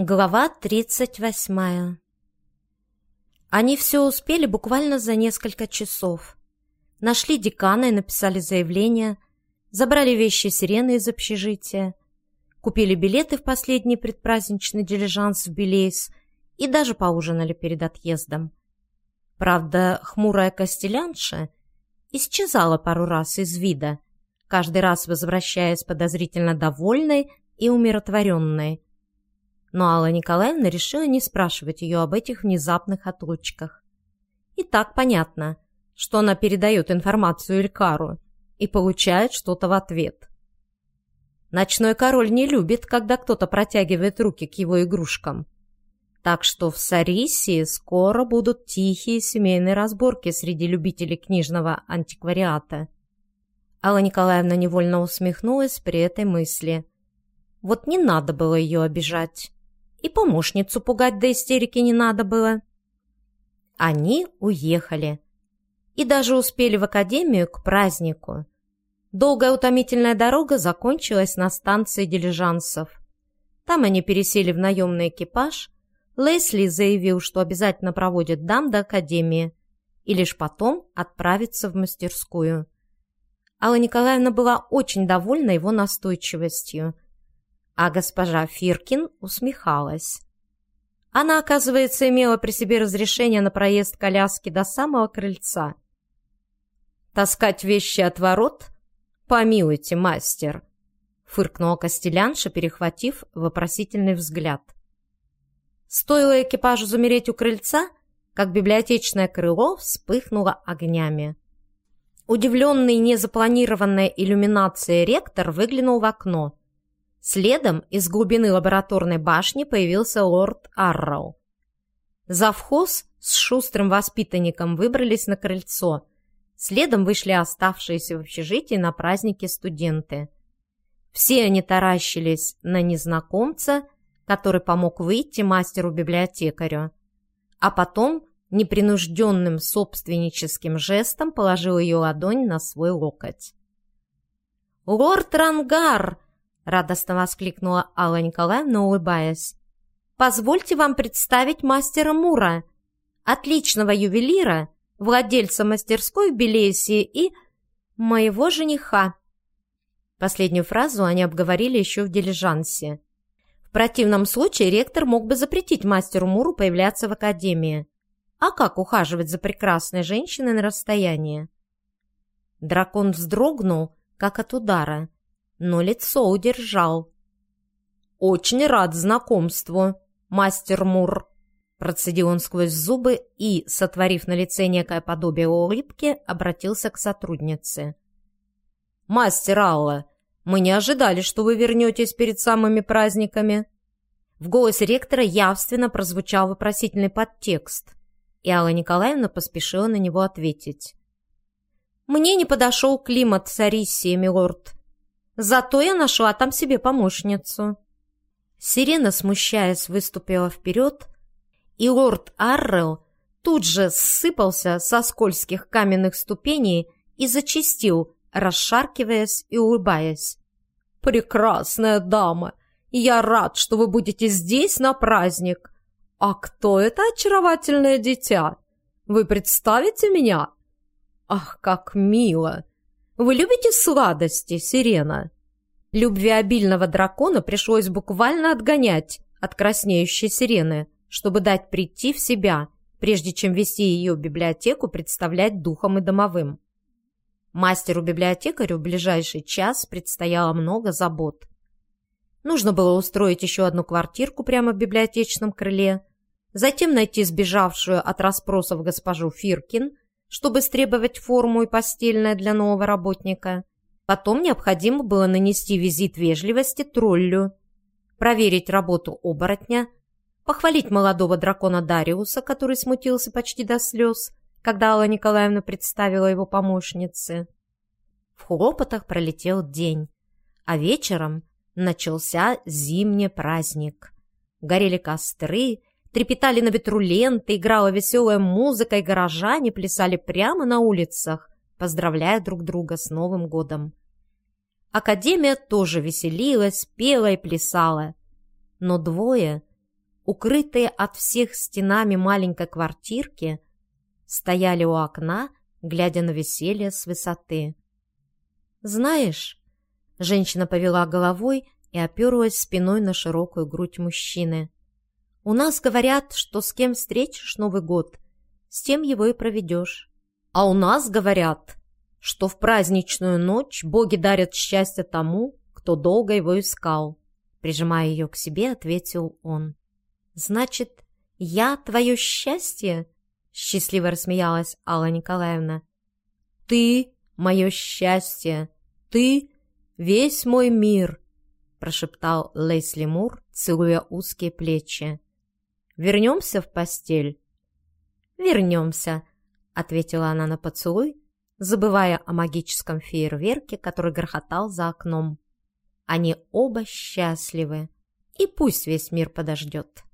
Глава 38 Они все успели буквально за несколько часов. Нашли декана и написали заявление, забрали вещи сирены из общежития, купили билеты в последний предпраздничный дилижанс в Белейс и даже поужинали перед отъездом. Правда, хмурая костелянша исчезала пару раз из вида, каждый раз возвращаясь подозрительно довольной и умиротворенной, но Алла Николаевна решила не спрашивать ее об этих внезапных отлучках. И так понятно, что она передает информацию Элькару и получает что-то в ответ. Ночной король не любит, когда кто-то протягивает руки к его игрушкам. Так что в Сарисии скоро будут тихие семейные разборки среди любителей книжного антиквариата. Алла Николаевна невольно усмехнулась при этой мысли. Вот не надо было ее обижать. И помощницу пугать до истерики не надо было. Они уехали. И даже успели в академию к празднику. Долгая утомительная дорога закончилась на станции дилижансов. Там они пересели в наемный экипаж. Лесли заявил, что обязательно проводит дам до академии и лишь потом отправится в мастерскую. Алла Николаевна была очень довольна его настойчивостью – а госпожа Фиркин усмехалась. Она, оказывается, имела при себе разрешение на проезд коляски до самого крыльца. «Таскать вещи от ворот? Помилуйте, мастер!» — фыркнула Костелянша, перехватив вопросительный взгляд. Стоило экипажу замереть у крыльца, как библиотечное крыло вспыхнуло огнями. Удивленный незапланированной иллюминацией ректор выглянул в окно. Следом из глубины лабораторной башни появился лорд Арроу. Завхоз с шустрым воспитанником выбрались на крыльцо. Следом вышли оставшиеся в общежитии на празднике студенты. Все они таращились на незнакомца, который помог выйти мастеру-библиотекарю. А потом непринужденным собственническим жестом положил ее ладонь на свой локоть. «Лорд Рангар!» Радостно воскликнула Алла Николаевна, улыбаясь. «Позвольте вам представить мастера Мура, отличного ювелира, владельца мастерской в Белесии и моего жениха». Последнюю фразу они обговорили еще в дилижансе. В противном случае ректор мог бы запретить мастеру Муру появляться в академии. А как ухаживать за прекрасной женщиной на расстоянии? Дракон вздрогнул, как от удара, но лицо удержал. «Очень рад знакомству, мастер Мур», процедил он сквозь зубы и, сотворив на лице некое подобие улыбки, обратился к сотруднице. «Мастер Алла, мы не ожидали, что вы вернетесь перед самыми праздниками». В голосе ректора явственно прозвучал вопросительный подтекст, и Алла Николаевна поспешила на него ответить. «Мне не подошел климат Сариссии, милорд. Зато я нашла там себе помощницу». Сирена, смущаясь, выступила вперед, и лорд Аррел тут же ссыпался со скользких каменных ступеней и зачистил, расшаркиваясь и улыбаясь. «Прекрасная дама! Я рад, что вы будете здесь на праздник! А кто это очаровательное дитя? Вы представите меня? Ах, как мило! Вы любите сладости, Сирена?» Любвеобильного дракона пришлось буквально отгонять от краснеющей сирены, чтобы дать прийти в себя, прежде чем вести ее в библиотеку представлять духом и домовым. Мастеру-библиотекарю в ближайший час предстояло много забот. Нужно было устроить еще одну квартирку прямо в библиотечном крыле, затем найти сбежавшую от расспросов госпожу Фиркин – чтобы стребовать форму и постельное для нового работника. Потом необходимо было нанести визит вежливости троллю, проверить работу оборотня, похвалить молодого дракона Дариуса, который смутился почти до слез, когда Алла Николаевна представила его помощнице. В хлопотах пролетел день, а вечером начался зимний праздник. Горели костры, Трепетали на ветру ленты, играла веселая музыка, и горожане плясали прямо на улицах, поздравляя друг друга с Новым годом. Академия тоже веселилась, пела и плясала. Но двое, укрытые от всех стенами маленькой квартирки, стояли у окна, глядя на веселье с высоты. «Знаешь...» — женщина повела головой и оперлась спиной на широкую грудь мужчины. «У нас говорят, что с кем встретишь Новый год, с тем его и проведешь. А у нас говорят, что в праздничную ночь боги дарят счастье тому, кто долго его искал. Прижимая ее к себе, ответил он. «Значит, я твое счастье?» Счастливо рассмеялась Алла Николаевна. «Ты мое счастье! Ты весь мой мир!» прошептал Лейсли Мур, целуя узкие плечи. «Вернемся в постель?» «Вернемся», — ответила она на поцелуй, забывая о магическом фейерверке, который грохотал за окном. Они оба счастливы, и пусть весь мир подождет.